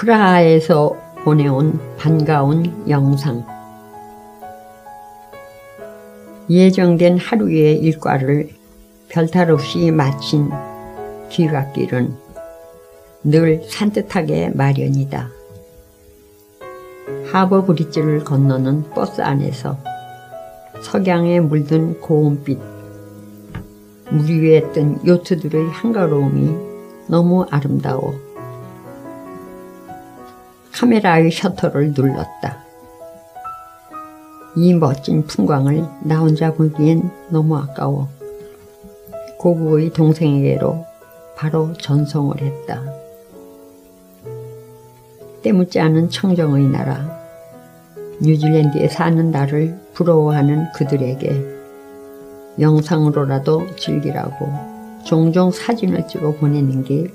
프라하에서 보내온 반가운 영상 예정된 하루의 일과를 별탈 없이 마친 귀갓길은 늘 산뜻하게 마련이다. 하버 브릿지를 건너는 버스 안에서 석양에 물든 고운빛 물 위에 뜬 요트들의 한가로움이 너무 아름다워 카메라의 셔터를 눌렀다. 이 멋진 풍광을 나 혼자 보기엔 너무 아까워. 고국의 동생에게로 바로 전송을 했다. 때묻지 않은 청정의 나라, 뉴질랜드에 사는 나를 부러워하는 그들에게 영상으로라도 즐기라고 종종 사진을 찍어 보내는 게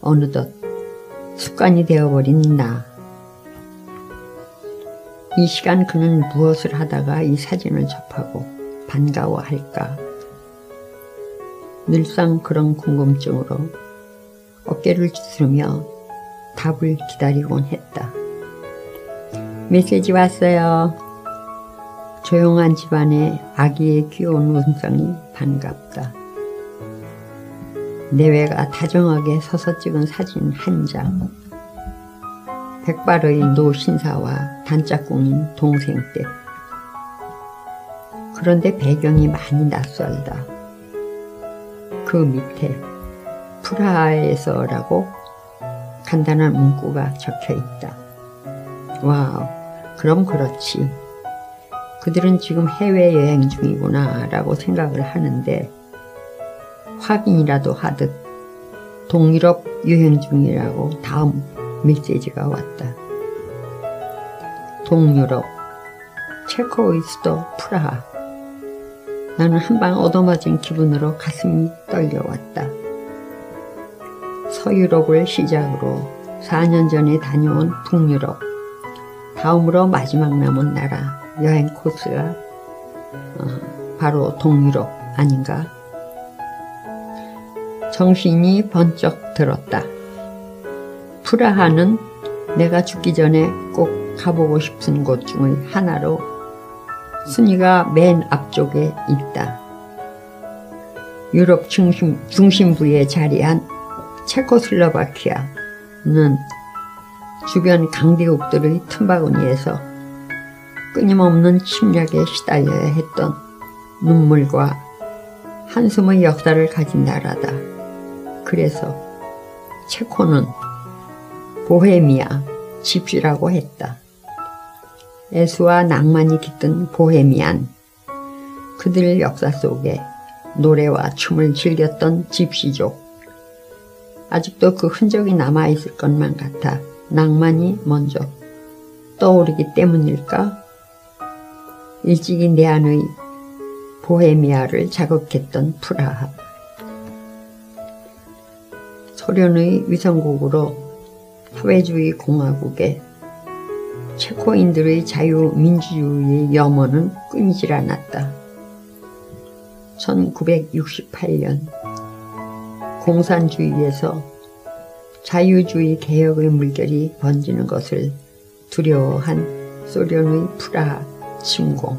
어느덧 습관이 되어버린 나. 이 시간 그는 무엇을 하다가 이 사진을 접하고 반가워할까? 늘상 그런 궁금증으로 어깨를 주스르며 답을 기다리곤 했다. 메시지 왔어요. 조용한 집안에 아기의 귀여운 음성이 반갑다. 내외가 다정하게 서서 찍은 사진 한 장. 백발의 노 신사와 단짝꿍인 동생 때. 그런데 배경이 많이 낯설다. 그 밑에 프라하에서라고 간단한 문구가 적혀 있다. 와우, 그럼 그렇지. 그들은 지금 해외여행 중이구나 라고 생각을 하는데 확인이라도 하듯 동유럽 여행 중이라고 다음 메시지가 왔다. 동유럽, 체코의 수도 프라하. 나는 한 방 얻어맞은 기분으로 가슴이 떨려왔다. 서유럽을 시작으로 4년 전에 다녀온 북유럽, 다음으로 마지막 남은 나라 여행 코스가 어, 바로 동유럽 아닌가? 정신이 번쩍 들었다. 프라하는 내가 죽기 전에 꼭 가보고 싶은 곳 중의 하나로 순위가 맨 앞쪽에 있다. 유럽 중심, 중심부에 자리한 체코슬로바키아는 주변 강대국들의 틈바구니에서 끊임없는 침략에 시달려야 했던 눈물과 한숨의 역사를 가진 나라다. 그래서 체코는 보헤미아, 집시라고 했다. 애수와 낭만이 깃든 보헤미안. 그들 역사 속에 노래와 춤을 즐겼던 집시족. 아직도 그 흔적이 남아있을 것만 같아 낭만이 먼저 떠오르기 때문일까? 일찍이 내 안의 보헤미아를 자극했던 프라하. 소련의 위성국으로 사회주의 공화국에 체코인들의 자유민주주의의 염원은 끊이질 않았다. 1968년 공산주의에서 자유주의 개혁의 물결이 번지는 것을 두려워한 소련의 프라하 침공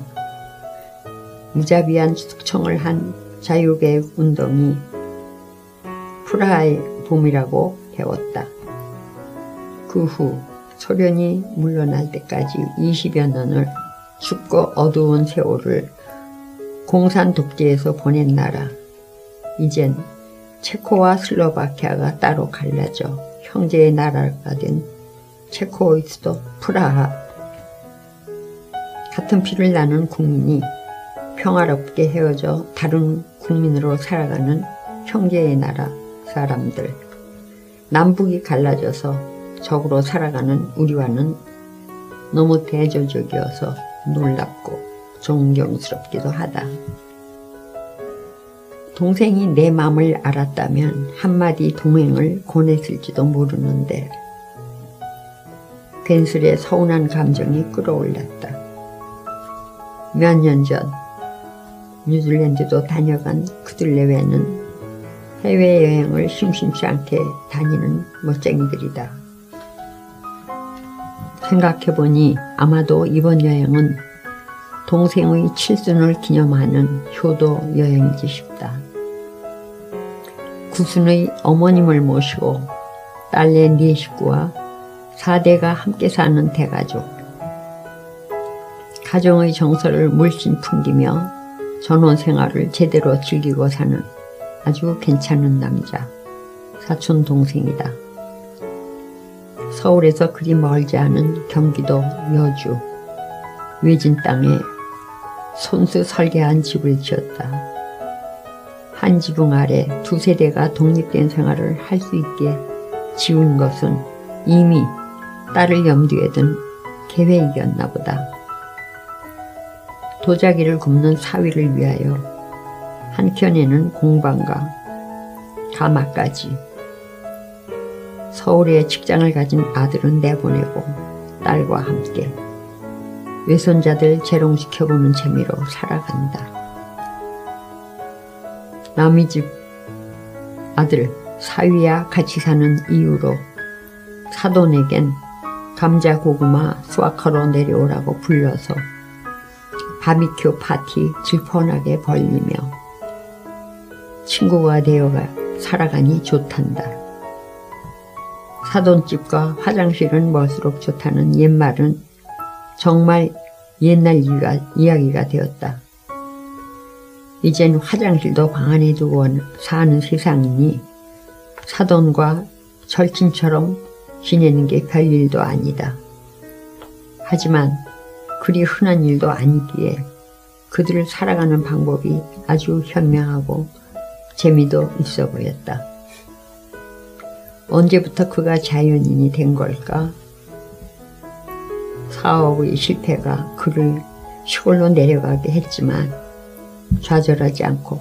무자비한 숙청을 한 자유개혁 운동이 프라하의 봄이라고 배웠다. 그 후 소련이 물러날 때까지 20여 년을 춥고 어두운 세월을 공산 독재에서 보낸 나라. 이젠 체코와 슬로바키아가 따로 갈라져 형제의 나라가 된 체코이스도 프라하 같은 피를 나눈 국민이 평화롭게 헤어져 다른 국민으로 살아가는 형제의 나라 사람들 남북이 갈라져서 적으로 살아가는 우리와는 너무 대조적이어서 놀랍고 존경스럽기도 하다. 동생이 내 마음을 알았다면 한마디 동행을 권했을지도 모르는데 괜스레 서운한 감정이 끌어올랐다. 몇 년 전 뉴질랜드도 다녀간 그들 내외는 해외여행을 심심치 않게 다니는 멋쟁이들이다. 생각해보니 아마도 이번 여행은 동생의 칠순을 기념하는 효도 여행이지 싶다. 구순의 어머님을 모시고 딸내 네 식구와 사대가 함께 사는 대가족. 가정의 정서를 물씬 풍기며 전원 생활을 제대로 즐기고 사는 아주 괜찮은 남자, 사촌 동생이다. 서울에서 그리 멀지 않은 경기도 여주, 외진 땅에 손수 설계한 집을 지었다. 한 지붕 아래 두 세대가 독립된 생활을 할 수 있게 지은 것은 이미 딸을 염두에 둔 계획이었나 보다. 도자기를 굽는 사위를 위하여 한켠에는 공방과 가마까지 서울에 직장을 가진 아들은 내보내고 딸과 함께 외손자들 재롱시켜보는 재미로 살아간다. 남의 집 아들 사위와 같이 사는 이유로 사돈에겐 감자 고구마 수확하러 내려오라고 불려서 바비큐 파티 질펀하게 벌리며 친구가 되어가 살아가니 좋단다. 사돈집과 화장실은 멀수록 좋다는 옛말은 정말 옛날 이야기가 되었다. 이젠 화장실도 방 안에 두고 사는 세상이니 사돈과 절친처럼 지내는 게 별일도 아니다. 하지만 그리 흔한 일도 아니기에 그들을 살아가는 방법이 아주 현명하고 재미도 있어 보였다. 언제부터 그가 자연인이 된 걸까? 사업의 실패가 그를 시골로 내려가게 했지만 좌절하지 않고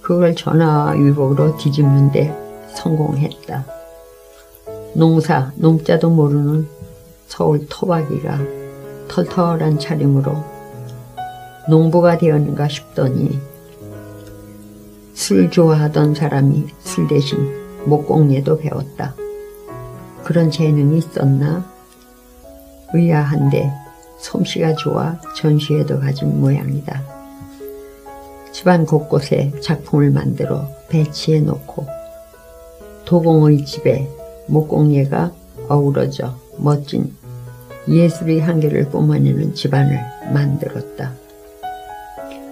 그걸 전화와 위복으로 뒤집는데 성공했다. 농사, 농자도 모르는 서울 토박이가 털털한 차림으로 농부가 되었는가 싶더니 술 좋아하던 사람이 술 대신 목공예도 배웠다. 그런 재능이 있었나? 의아한데 솜씨가 좋아 전시회도 가진 모양이다. 집안 곳곳에 작품을 만들어 배치해 놓고 도공의 집에 목공예가 어우러져 멋진 예술의 한계를 뿜어내는 집안을 만들었다.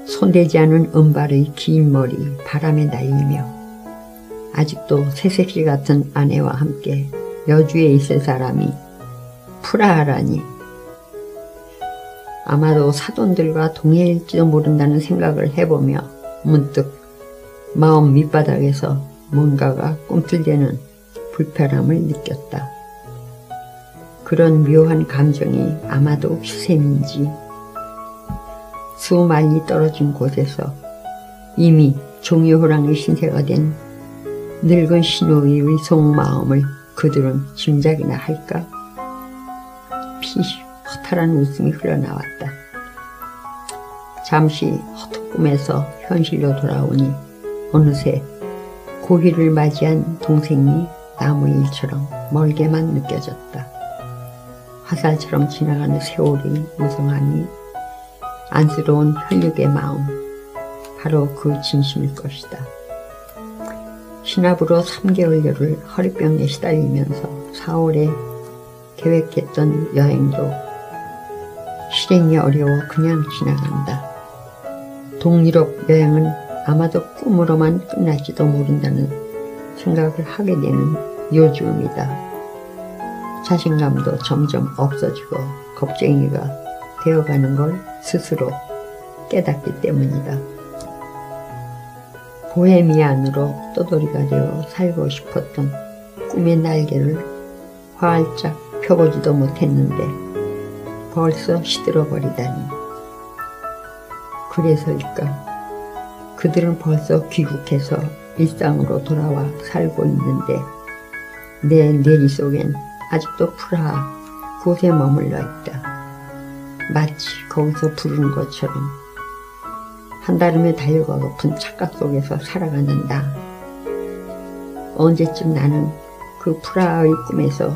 손대지 않은 은발의 긴 머리 바람에 날리며 아직도 새색시 같은 아내와 함께 여주에 있을 사람이 프라하라니 아마도 사돈들과 동해일지도 모른다는 생각을 해보며 문득 마음 밑바닥에서 뭔가가 꿈틀대는 불편함을 느꼈다. 그런 묘한 감정이 아마도 휴샘인지 수많이 떨어진 곳에서 이미 종이 호랑이 신세가 된 늙은 신우이의 속마음을 그들은 짐작이나 할까? 피 허탈한 웃음이 흘러나왔다. 잠시 허튼 꿈에서 현실로 돌아오니 어느새 고기를 맞이한 동생이 나무 일처럼 멀게만 느껴졌다. 화살처럼 지나가는 세월이 무성하니 안쓰러운 혈육의 마음, 바로 그 진심일 것이다. 신압으로 3개월여를 허리병에 시달리면서 4월에 계획했던 여행도 실행이 어려워 그냥 지나간다. 동유럽 여행은 아마도 꿈으로만 끝날지도 모른다는 생각을 하게 되는 요즘이다. 자신감도 점점 없어지고 겁쟁이가 되어가는 걸 스스로 깨닫기 때문이다. 보헤미안으로 떠돌이가 되어 살고 싶었던 꿈의 날개를 활짝 펴보지도 못했는데 벌써 시들어버리다니. 그래서일까? 그들은 벌써 귀국해서 일상으로 돌아와 살고 있는데 내 내리 속엔 아직도 프라하 곳에 머물러 있다. 마치 거기서 부르는 것처럼 한달음에 달려가 고픈 착각 속에서 살아가는 나. 언제쯤 나는 그 프라하의 꿈에서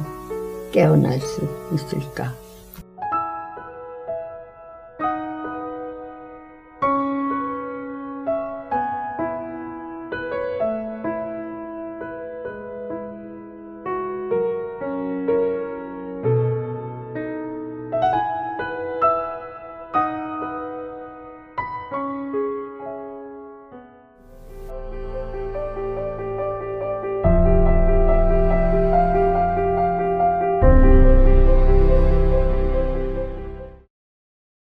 깨어날 수 있을까?